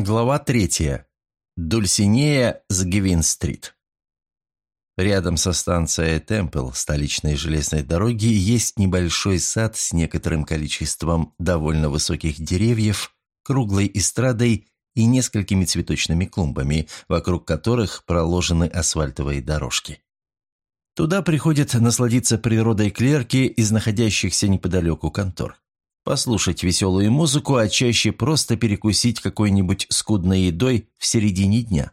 Глава третья. Дульсинея с Гвин-стрит. Рядом со станцией Темпл столичной железной дороги есть небольшой сад с некоторым количеством довольно высоких деревьев, круглой эстрадой и несколькими цветочными клумбами, вокруг которых проложены асфальтовые дорожки. Туда приходят насладиться природой клерки из находящихся неподалеку контор послушать веселую музыку, а чаще просто перекусить какой-нибудь скудной едой в середине дня.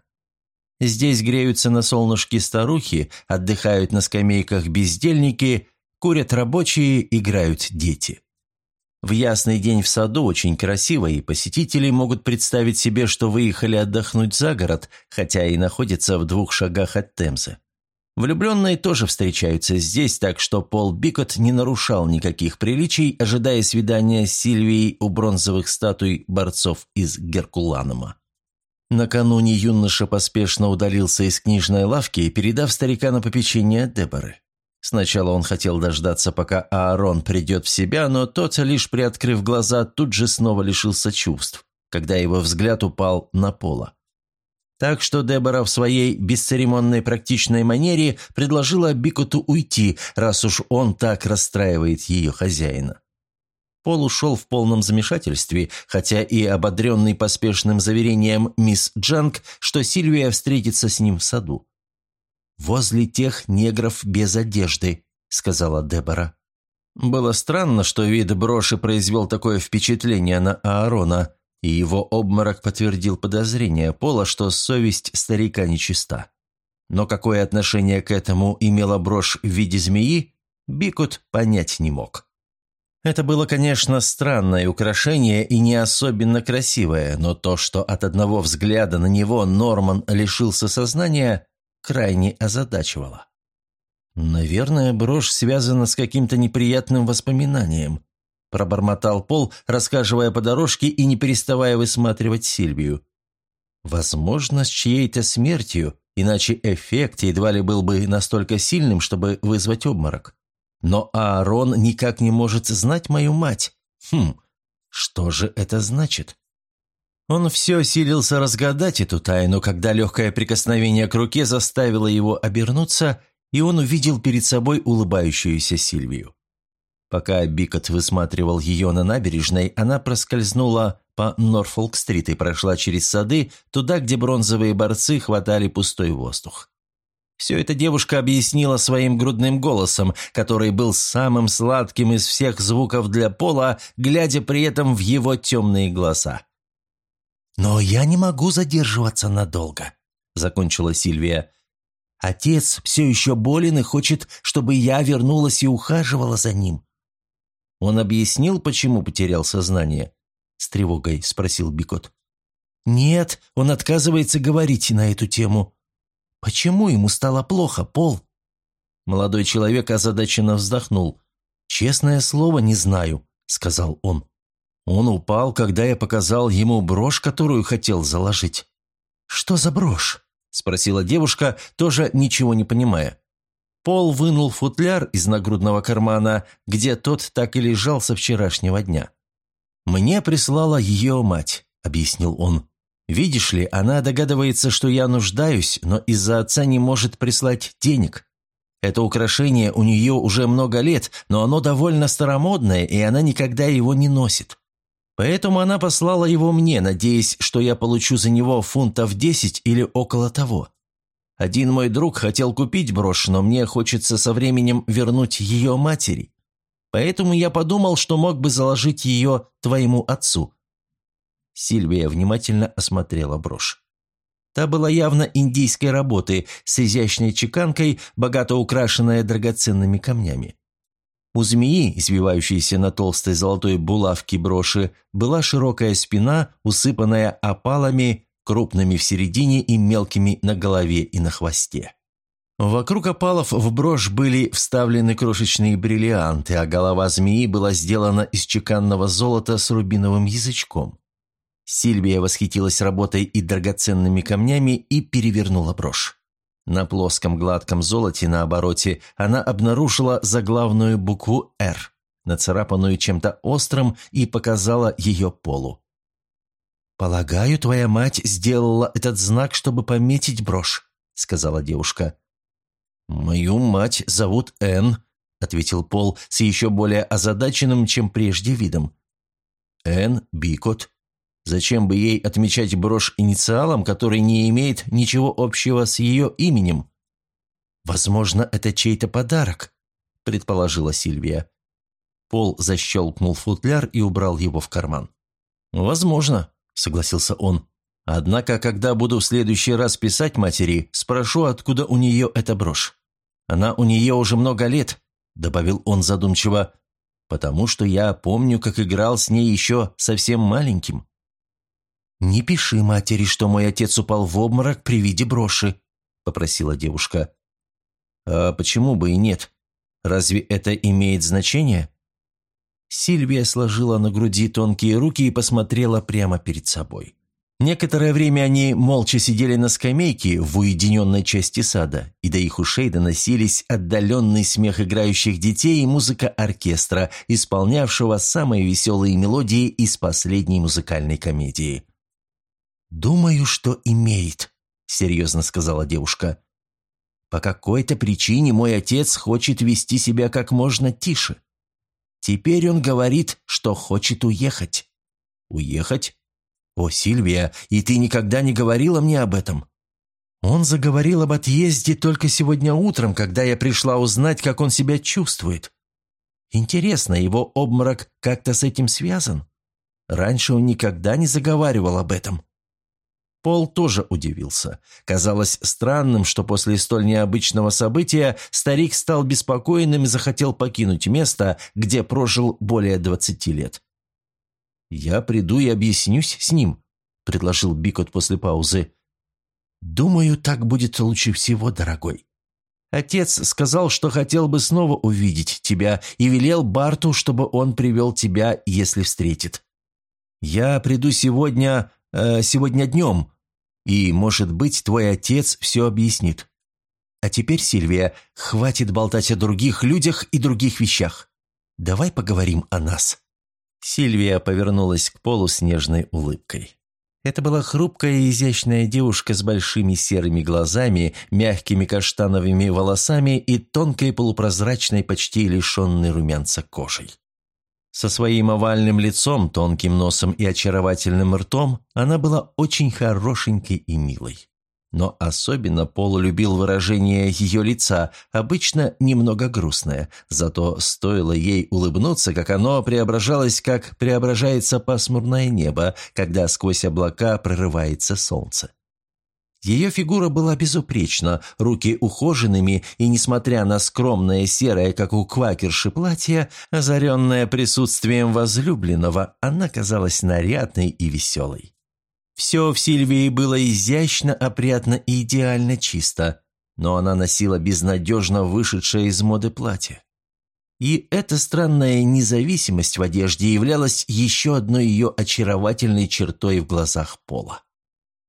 Здесь греются на солнышке старухи, отдыхают на скамейках бездельники, курят рабочие, играют дети. В ясный день в саду очень красиво, и посетители могут представить себе, что выехали отдохнуть за город, хотя и находятся в двух шагах от Темзы. Влюбленные тоже встречаются здесь, так что Пол Бикот не нарушал никаких приличий, ожидая свидания с Сильвией у бронзовых статуй борцов из Геркуланума. Накануне юноша поспешно удалился из книжной лавки, передав старика на попечение Деборы. Сначала он хотел дождаться, пока Аарон придет в себя, но тот, лишь приоткрыв глаза, тут же снова лишился чувств, когда его взгляд упал на Пола. Так что Дебора в своей бесцеремонной практичной манере предложила Бикоту уйти, раз уж он так расстраивает ее хозяина. Пол ушел в полном замешательстве, хотя и ободренный поспешным заверением мисс Джанг, что Сильвия встретится с ним в саду. «Возле тех негров без одежды», — сказала Дебора. Было странно, что вид броши произвел такое впечатление на Аарона, и его обморок подтвердил подозрение Пола, что совесть старика нечиста. Но какое отношение к этому имела брошь в виде змеи, Бикут понять не мог. Это было, конечно, странное украшение и не особенно красивое, но то, что от одного взгляда на него Норман лишился сознания, крайне озадачивало. Наверное, брошь связана с каким-то неприятным воспоминанием пробормотал Пол, рассказывая по дорожке и не переставая высматривать Сильвию. Возможно, с чьей-то смертью, иначе эффект едва ли был бы настолько сильным, чтобы вызвать обморок. Но Аарон никак не может знать мою мать. Хм, что же это значит? Он все силился разгадать эту тайну, когда легкое прикосновение к руке заставило его обернуться, и он увидел перед собой улыбающуюся Сильвию. Пока Бикот высматривал ее на набережной, она проскользнула по Норфолк-стрит и прошла через сады, туда, где бронзовые борцы хватали пустой воздух. Все это девушка объяснила своим грудным голосом, который был самым сладким из всех звуков для Пола, глядя при этом в его темные глаза. «Но я не могу задерживаться надолго», — закончила Сильвия. «Отец все еще болен и хочет, чтобы я вернулась и ухаживала за ним. Он объяснил, почему потерял сознание?» С тревогой спросил Бикот. «Нет, он отказывается говорить на эту тему. Почему ему стало плохо, Пол?» Молодой человек озадаченно вздохнул. «Честное слово, не знаю», — сказал он. Он упал, когда я показал ему брошь, которую хотел заложить. «Что за брошь?» — спросила девушка, тоже ничего не понимая. Пол вынул футляр из нагрудного кармана, где тот так и лежал со вчерашнего дня. «Мне прислала ее мать», — объяснил он. «Видишь ли, она догадывается, что я нуждаюсь, но из-за отца не может прислать денег. Это украшение у нее уже много лет, но оно довольно старомодное, и она никогда его не носит. Поэтому она послала его мне, надеясь, что я получу за него фунтов десять или около того. Один мой друг хотел купить брошь, но мне хочется со временем вернуть ее матери. Поэтому я подумал, что мог бы заложить ее твоему отцу». Сильвия внимательно осмотрела брошь. Та была явно индийской работы, с изящной чеканкой, богато украшенная драгоценными камнями. У змеи, извивающейся на толстой золотой булавке броши, была широкая спина, усыпанная опалами крупными в середине и мелкими на голове и на хвосте. Вокруг опалов в брошь были вставлены крошечные бриллианты, а голова змеи была сделана из чеканного золота с рубиновым язычком. Сильвия восхитилась работой и драгоценными камнями и перевернула брошь. На плоском гладком золоте на обороте она обнаружила заглавную букву «Р», нацарапанную чем-то острым, и показала ее полу. «Полагаю, твоя мать сделала этот знак, чтобы пометить брошь», — сказала девушка. «Мою мать зовут Энн», — ответил Пол с еще более озадаченным, чем прежде видом. «Энн Бикот. Зачем бы ей отмечать брошь инициалом, который не имеет ничего общего с ее именем?» «Возможно, это чей-то подарок», — предположила Сильвия. Пол защелкнул футляр и убрал его в карман. «Возможно», — согласился он. «Однако, когда буду в следующий раз писать матери, спрошу, откуда у нее эта брошь. Она у нее уже много лет, – добавил он задумчиво, – «потому что я помню, как играл с ней еще совсем маленьким». «Не пиши матери, что мой отец упал в обморок при виде броши», – попросила девушка. «А почему бы и нет? Разве это имеет значение?» Сильвия сложила на груди тонкие руки и посмотрела прямо перед собой. Некоторое время они молча сидели на скамейке в уединенной части сада, и до их ушей доносились отдаленный смех играющих детей и музыка оркестра, исполнявшего самые веселые мелодии из последней музыкальной комедии. «Думаю, что имеет», — серьезно сказала девушка. «По какой-то причине мой отец хочет вести себя как можно тише. Теперь он говорит, что хочет уехать». «Уехать?» «О, Сильвия, и ты никогда не говорила мне об этом?» Он заговорил об отъезде только сегодня утром, когда я пришла узнать, как он себя чувствует. Интересно, его обморок как-то с этим связан? Раньше он никогда не заговаривал об этом. Пол тоже удивился. Казалось странным, что после столь необычного события старик стал беспокойным и захотел покинуть место, где прожил более двадцати лет. «Я приду и объяснюсь с ним», — предложил Бикот после паузы. «Думаю, так будет лучше всего, дорогой. Отец сказал, что хотел бы снова увидеть тебя и велел Барту, чтобы он привел тебя, если встретит. Я приду сегодня... Э, сегодня днем, и, может быть, твой отец все объяснит. А теперь, Сильвия, хватит болтать о других людях и других вещах. Давай поговорим о нас». Сильвия повернулась к Полу с нежной улыбкой. Это была хрупкая и изящная девушка с большими серыми глазами, мягкими каштановыми волосами и тонкой полупрозрачной, почти лишенной румянца кожей. Со своим овальным лицом, тонким носом и очаровательным ртом она была очень хорошенькой и милой. Но особенно Пол любил выражение ее лица, обычно немного грустное, зато стоило ей улыбнуться, как оно преображалось, как преображается пасмурное небо, когда сквозь облака прорывается солнце. Ее фигура была безупречна, руки ухоженными, и, несмотря на скромное серое, как у квакерши, платье, озаренное присутствием возлюбленного, она казалась нарядной и веселой. Все в Сильвии было изящно, опрятно и идеально чисто, но она носила безнадежно вышедшее из моды платье. И эта странная независимость в одежде являлась еще одной ее очаровательной чертой в глазах Пола.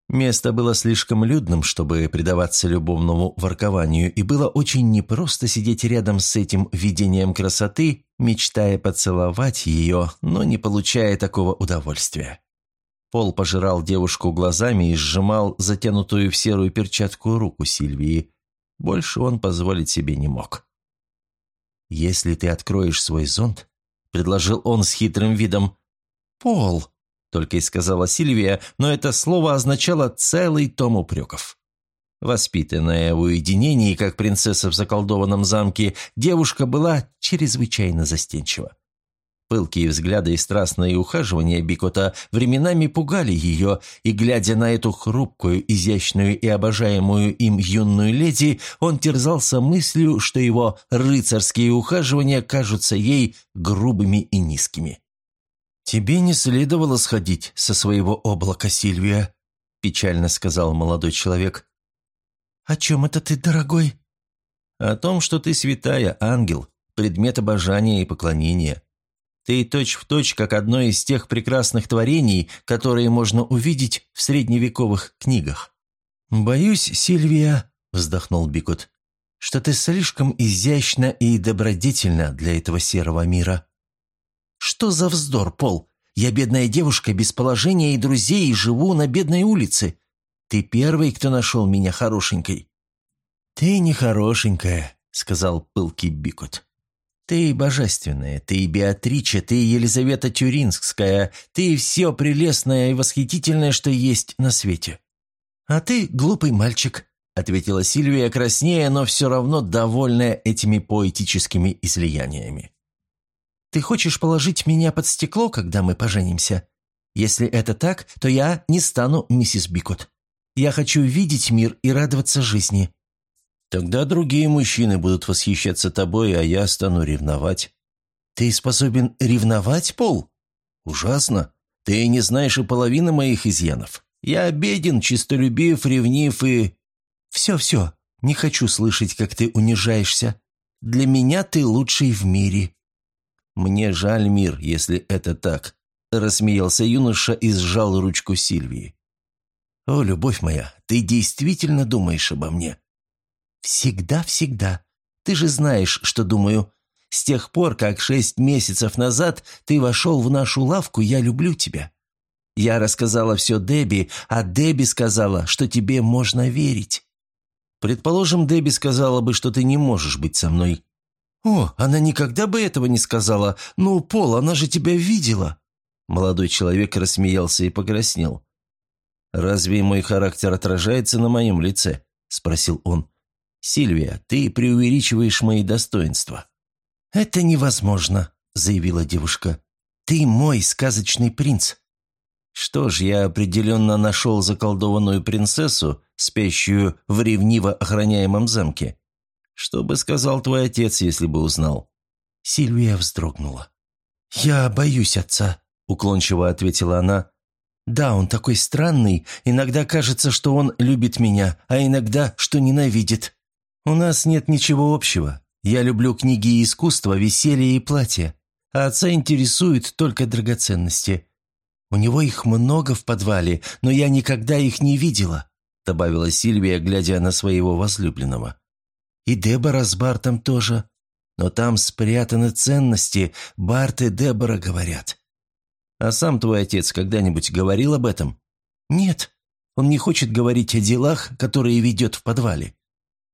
Место было слишком людным, чтобы предаваться любовному воркованию, и было очень непросто сидеть рядом с этим видением красоты, мечтая поцеловать ее, но не получая такого удовольствия. Пол пожирал девушку глазами и сжимал затянутую в серую перчатку руку Сильвии. Больше он позволить себе не мог. «Если ты откроешь свой зонт», — предложил он с хитрым видом. «Пол», — только и сказала Сильвия, но это слово означало целый том упреков. Воспитанная в уединении, как принцесса в заколдованном замке, девушка была чрезвычайно застенчива. Пылкие взгляды и страстные ухаживания Бикота временами пугали ее, и, глядя на эту хрупкую, изящную и обожаемую им юную леди, он терзался мыслью, что его рыцарские ухаживания кажутся ей грубыми и низкими. «Тебе не следовало сходить со своего облака, Сильвия», – печально сказал молодой человек. «О чем это ты, дорогой?» «О том, что ты святая, ангел, предмет обожания и поклонения». Ты точь-в-точь, точь, как одно из тех прекрасных творений, которые можно увидеть в средневековых книгах. «Боюсь, Сильвия», — вздохнул Бикут, — «что ты слишком изящна и добродетельна для этого серого мира». «Что за вздор, Пол? Я бедная девушка, без положения и друзей, и живу на бедной улице. Ты первый, кто нашел меня хорошенькой». «Ты не хорошенькая», — сказал пылкий Бикот. «Ты божественная, ты Беатрича, ты Елизавета Тюринская, ты все прелестное и восхитительное, что есть на свете». «А ты глупый мальчик», — ответила Сильвия краснее, но все равно довольная этими поэтическими излияниями. «Ты хочешь положить меня под стекло, когда мы поженимся? Если это так, то я не стану миссис Бикот. Я хочу видеть мир и радоваться жизни». «Тогда другие мужчины будут восхищаться тобой, а я стану ревновать». «Ты способен ревновать, Пол?» «Ужасно. Ты не знаешь и половины моих изъянов. Я беден, чистолюбив, ревнив и...» «Все-все, не хочу слышать, как ты унижаешься. Для меня ты лучший в мире». «Мне жаль мир, если это так», – рассмеялся юноша и сжал ручку Сильвии. «О, любовь моя, ты действительно думаешь обо мне?» «Всегда-всегда. Ты же знаешь, что думаю. С тех пор, как шесть месяцев назад ты вошел в нашу лавку, я люблю тебя. Я рассказала все Дебби, а Дебби сказала, что тебе можно верить. Предположим, Дебби сказала бы, что ты не можешь быть со мной. О, она никогда бы этого не сказала. Ну, Пол, она же тебя видела. Молодой человек рассмеялся и покраснел. «Разве мой характер отражается на моем лице?» – спросил он. «Сильвия, ты преувеличиваешь мои достоинства». «Это невозможно», – заявила девушка. «Ты мой сказочный принц. Что ж, я определенно нашел заколдованную принцессу, спящую в ревниво охраняемом замке. Что бы сказал твой отец, если бы узнал?» Сильвия вздрогнула. «Я боюсь отца», — уклончиво ответила она. «Да, он такой странный. Иногда кажется, что он любит меня, а иногда, что ненавидит. У нас нет ничего общего. Я люблю книги и искусство, веселье и платье. А отца интересуют только драгоценности. У него их много в подвале, но я никогда их не видела», добавила Сильвия, глядя на своего возлюбленного. «И Дебора с Бартом тоже. Но там спрятаны ценности, Барт и Дебора говорят». «А сам твой отец когда-нибудь говорил об этом?» «Нет, он не хочет говорить о делах, которые ведет в подвале.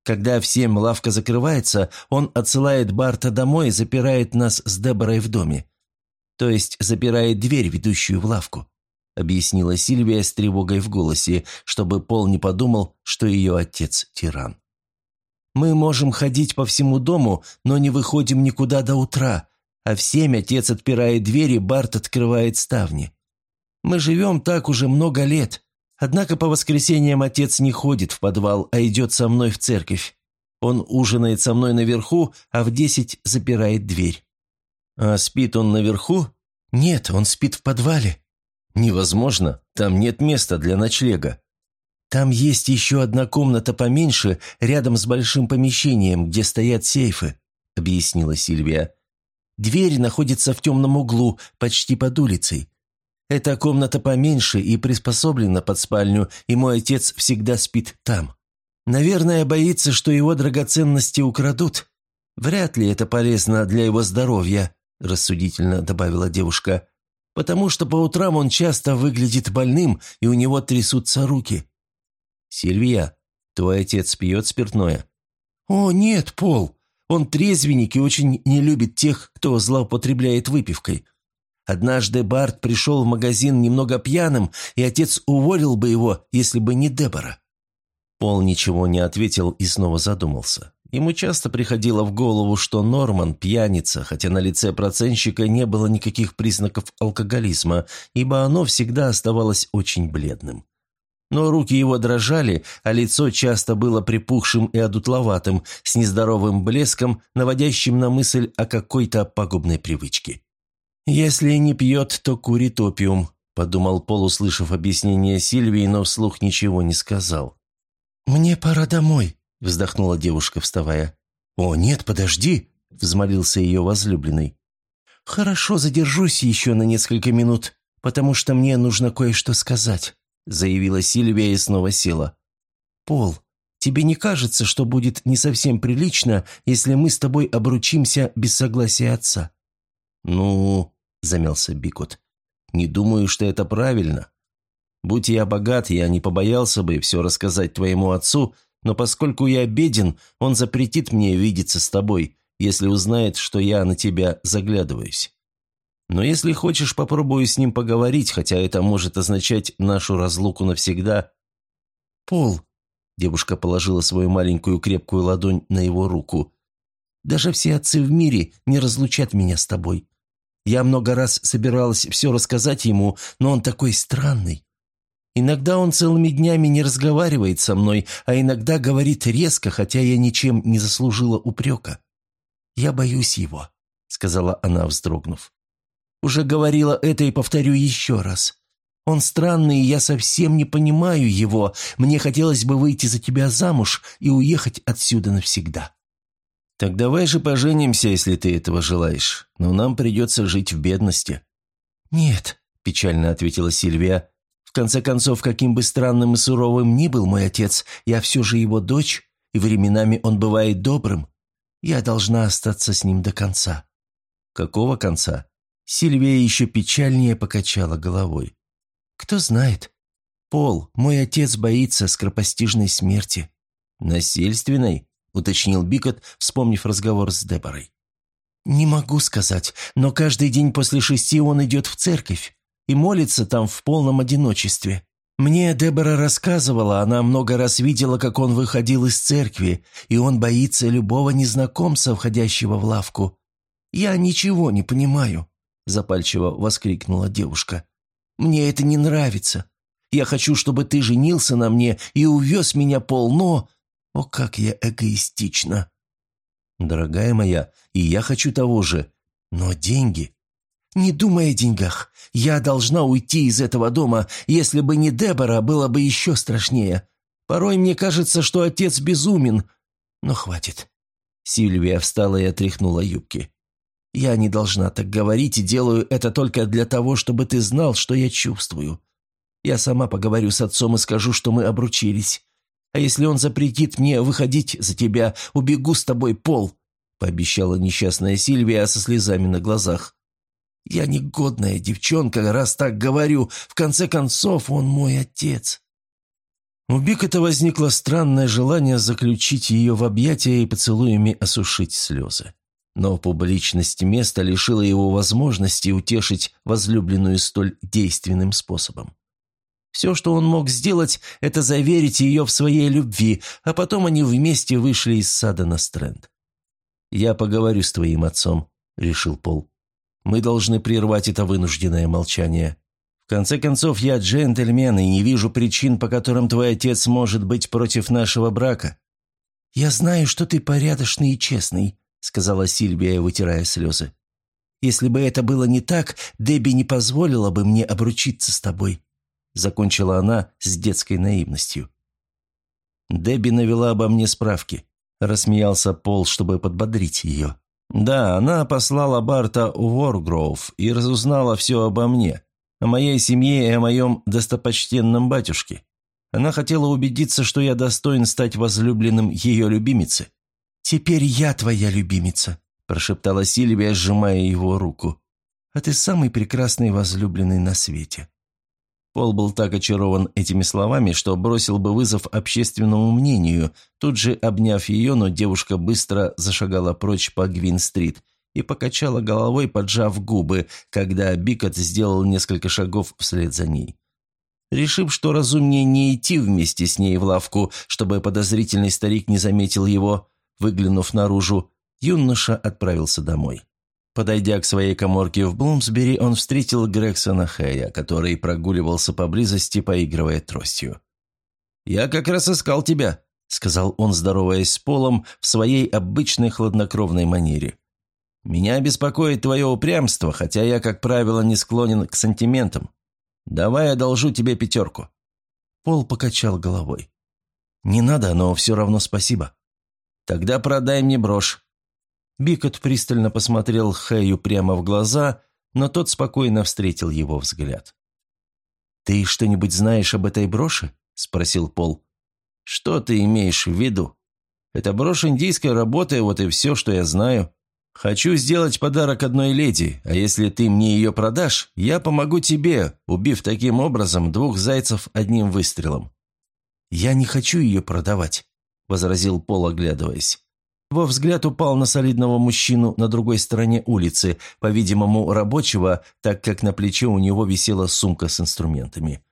Когда в семь лавка закрывается, он отсылает Барта домой и запирает нас с Деборой в доме то есть запирает дверь, ведущую в лавку», — объяснила Сильвия с тревогой в голосе, чтобы Пол не подумал, что ее отец — тиран. «Мы можем ходить по всему дому, но не выходим никуда до утра, а в семь отец отпирает двери, Барт открывает ставни. Мы живем так уже много лет, однако по воскресеньям отец не ходит в подвал, а идет со мной в церковь. Он ужинает со мной наверху, а в десять запирает дверь. «А спит он наверху?» «Нет, он спит в подвале». «Невозможно, там нет места для ночлега». «Там есть еще одна комната поменьше, рядом с большим помещением, где стоят сейфы», — объяснила Сильвия. «Дверь находится в темном углу, почти под улицей. Эта комната поменьше и приспособлена под спальню, и мой отец всегда спит там. Наверное, боится, что его драгоценности украдут. Вряд ли это полезно для его здоровья рассудительно добавила девушка, «потому что по утрам он часто выглядит больным, и у него трясутся руки». «Сильвия, твой отец пьет спиртное?» «О, нет, Пол. Он трезвенник и очень не любит тех, кто злоупотребляет выпивкой. Однажды Барт пришел в магазин немного пьяным, и отец уволил бы его, если бы не Дебора». Пол ничего не ответил и снова задумался. Ему часто приходило в голову, что Норман пьяница, хотя на лице процентщика не было никаких признаков алкоголизма, ибо оно всегда оставалось очень бледным. Но руки его дрожали, а лицо часто было припухшим и одутловатым, с нездоровым блеском, наводящим на мысль о какой-то пагубной привычке. «Если не пьет, то курит опиум», – подумал Пол, услышав объяснение Сильвии, но вслух ничего не сказал. «Мне пора домой», вздохнула девушка, вставая. «О, нет, подожди!» – взмолился ее возлюбленный. «Хорошо, задержусь еще на несколько минут, потому что мне нужно кое-что сказать», – заявила Сильвия и снова села. «Пол, тебе не кажется, что будет не совсем прилично, если мы с тобой обручимся без согласия отца?» «Ну...» – замялся Бикот. Не думаю, что это правильно. Будь я богат, я не побоялся бы все рассказать твоему отцу, но поскольку я беден, он запретит мне видеться с тобой, если узнает, что я на тебя заглядываюсь. Но если хочешь, попробую с ним поговорить, хотя это может означать нашу разлуку навсегда». «Пол», — девушка положила свою маленькую крепкую ладонь на его руку, «даже все отцы в мире не разлучат меня с тобой. Я много раз собиралась все рассказать ему, но он такой странный. Иногда он целыми днями не разговаривает со мной, а иногда говорит резко, хотя я ничем не заслужила упрека. «Я боюсь его», — сказала она, вздрогнув. «Уже говорила это и повторю еще раз. Он странный, и я совсем не понимаю его. Мне хотелось бы выйти за тебя замуж и уехать отсюда навсегда». «Так давай же поженимся, если ты этого желаешь. Но нам придется жить в бедности». «Нет», – печально ответила Сильвия. «В конце концов, каким бы странным и суровым ни был мой отец, я все же его дочь, и временами он бывает добрым. Я должна остаться с ним до конца». «Какого конца?» Сильвия еще печальнее покачала головой. «Кто знает. Пол, мой отец боится скоропостижной смерти». «Насильственной?» – уточнил Бикот, вспомнив разговор с Деборой. «Не могу сказать, но каждый день после шести он идет в церковь и молится там в полном одиночестве. Мне Дебора рассказывала, она много раз видела, как он выходил из церкви, и он боится любого незнакомца, входящего в лавку. Я ничего не понимаю», – запальчиво воскликнула девушка. «Мне это не нравится. Я хочу, чтобы ты женился на мне и увез меня полно, о, как я эгоистична!» «Дорогая моя, и я хочу того же. Но деньги...» «Не думай о деньгах. Я должна уйти из этого дома. Если бы не Дебора, было бы еще страшнее. Порой мне кажется, что отец безумен. Но хватит». Сильвия встала и отряхнула юбки. «Я не должна так говорить и делаю это только для того, чтобы ты знал, что я чувствую. Я сама поговорю с отцом и скажу, что мы обручились. А если он запретит мне выходить за тебя, убегу с тобой, Пол», — пообещала несчастная Сильвия со слезами на глазах. «Я негодная девчонка, раз так говорю. В конце концов, он мой отец». У Бикота возникло странное желание заключить ее в объятия и поцелуями осушить слезы. Но публичность места лишила его возможности утешить возлюбленную столь действенным способом. Все, что он мог сделать, это заверить ее в своей любви, а потом они вместе вышли из сада на стренд. «Я поговорю с твоим отцом», — решил Пол. «Мы должны прервать это вынужденное молчание. В конце концов, я джентльмен и не вижу причин, по которым твой отец может быть против нашего брака». «Я знаю, что ты порядочный и честный», — сказала Сильвия, вытирая слезы. «Если бы это было не так, Дебби не позволила бы мне обручиться с тобой. – закончила она с детской наивностью. Дебби навела обо мне справки. Рассмеялся Пол, чтобы подбодрить ее. «Да, она послала Барта в Воргроув и разузнала все обо мне, о моей семье и о моем достопочтенном батюшке. Она хотела убедиться, что я достоин стать возлюбленным ее любимицы». «Теперь я твоя любимица», – прошептала Сильвия, сжимая его руку. «А ты самый прекрасный возлюбленный на свете». Пол был так очарован этими словами, что бросил бы вызов общественному мнению, тут же обняв ее, но девушка быстро зашагала прочь по Гвин-стрит и покачала головой, поджав губы, когда Бикот сделал несколько шагов вслед за ней. Решив, что разумнее не идти вместе с ней в лавку, чтобы подозрительный старик не заметил его, выглянув наружу, юноша отправился домой. Подойдя к своей коморке в Блумсбери, он встретил Грексона Хэя, который прогуливался поблизости, поигрывая тростью. «Я как раз искал тебя», — сказал он, здороваясь с Полом в своей обычной хладнокровной манере. «Меня беспокоит твое упрямство, хотя я, как правило, не склонен к сантиментам. Давай одолжу тебе пятерку». Пол покачал головой. «Не надо, но все равно спасибо». «Тогда продай мне брошь. Бикот пристально посмотрел Хэю прямо в глаза, но тот спокойно встретил его взгляд. «Ты что-нибудь знаешь об этой броши?» – спросил Пол. «Что ты имеешь в виду? Это брошь индийской работы, вот и все, что я знаю. «Хочу сделать подарок одной леди, а если ты мне ее продашь, я помогу тебе, убив таким образом двух зайцев одним выстрелом». «Я не хочу ее продавать», — возразил Пол, оглядываясь. Его взгляд упал на солидного мужчину на другой стороне улицы, по-видимому, рабочего, так как на плече у него висела сумка с инструментами.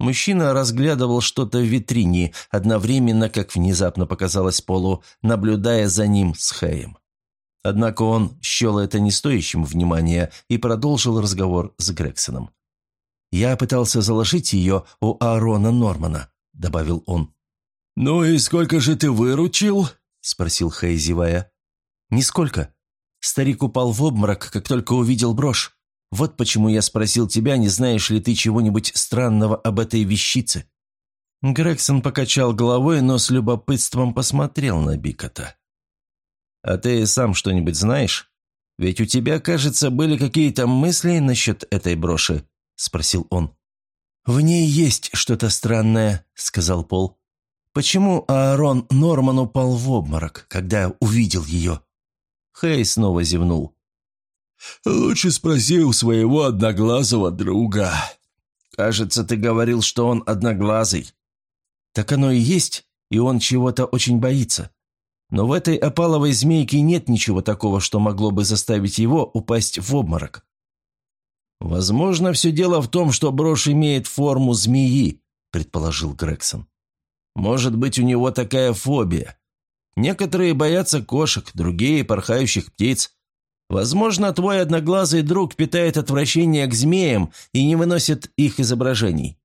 Мужчина разглядывал что-то в витрине, одновременно, как внезапно показалось Полу, наблюдая за ним с Хэем. Однако он счел это не стоящим внимания и продолжил разговор с Грексоном. «Я пытался заложить ее у Аарона Нормана», — добавил он. «Ну и сколько же ты выручил?» – спросил Хэй, зевая. «Нисколько. Старик упал в обморок, как только увидел брошь. Вот почему я спросил тебя, не знаешь ли ты чего-нибудь странного об этой вещице». Грегсон покачал головой, но с любопытством посмотрел на Бикота. «А ты сам что-нибудь знаешь? Ведь у тебя, кажется, были какие-то мысли насчет этой броши?» – спросил он. «В ней есть что-то странное», – сказал Пол. Почему Аарон Норман упал в обморок, когда увидел ее? Хей снова зевнул. «Лучше спроси у своего одноглазого друга. Кажется, ты говорил, что он одноглазый. Так оно и есть, и он чего-то очень боится. Но в этой опаловой змейке нет ничего такого, что могло бы заставить его упасть в обморок. Возможно, все дело в том, что брошь имеет форму змеи, предположил Грегсон. Может быть, у него такая фобия. Некоторые боятся кошек, другие – порхающих птиц. Возможно, твой одноглазый друг питает отвращение к змеям и не выносит их изображений».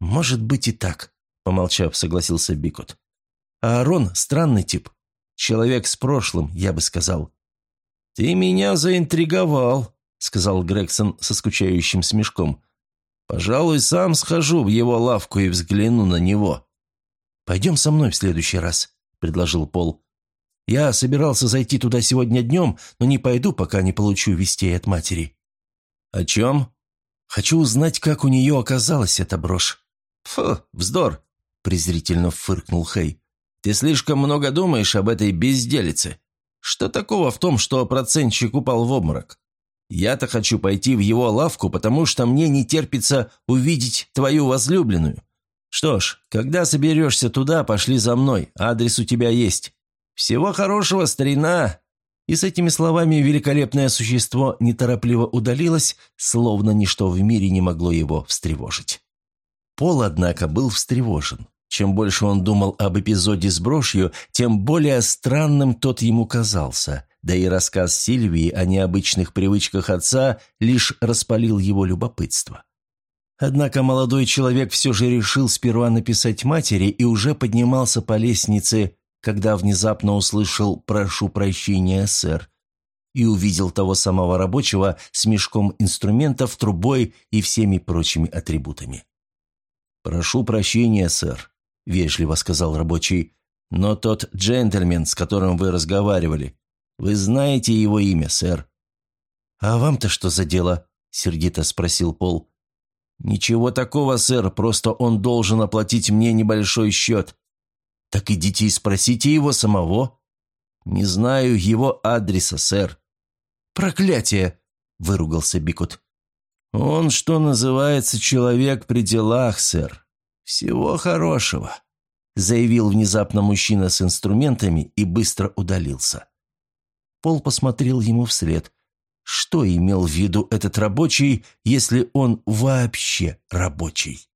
«Может быть и так», – помолчав, согласился Бикот. «А Арон – странный тип. Человек с прошлым, я бы сказал». «Ты меня заинтриговал», – сказал Грегсон со скучающим смешком. «Пожалуй, сам схожу в его лавку и взгляну на него». «Пойдем со мной в следующий раз», – предложил Пол. «Я собирался зайти туда сегодня днем, но не пойду, пока не получу вестей от матери». «О чем?» «Хочу узнать, как у нее оказалась эта брошь». «Фу, вздор», – презрительно фыркнул Хей. «Ты слишком много думаешь об этой безделице. Что такого в том, что процентчик упал в обморок? Я-то хочу пойти в его лавку, потому что мне не терпится увидеть твою возлюбленную. «Что ж, когда соберешься туда, пошли за мной, адрес у тебя есть. Всего хорошего, старина!» И с этими словами великолепное существо неторопливо удалилось, словно ничто в мире не могло его встревожить. Пол, однако, был встревожен. Чем больше он думал об эпизоде с брошью, тем более странным тот ему казался, да и рассказ Сильвии о необычных привычках отца лишь распалил его любопытство. Однако молодой человек все же решил сперва написать матери и уже поднимался по лестнице, когда внезапно услышал «прошу прощения, сэр», и увидел того самого рабочего с мешком инструментов, трубой и всеми прочими атрибутами. «Прошу прощения, сэр», — вежливо сказал рабочий, «но тот джентльмен, с которым вы разговаривали, вы знаете его имя, сэр». «А вам-то что за дело?» — сердито спросил Пол. «Ничего такого, сэр, просто он должен оплатить мне небольшой счет». «Так идите и спросите его самого». «Не знаю его адреса, сэр». «Проклятие!» – выругался Бикут. «Он, что называется, человек при делах, сэр. Всего хорошего», – заявил внезапно мужчина с инструментами и быстро удалился. Пол посмотрел ему вслед. Что имел в виду этот рабочий, если он вообще рабочий?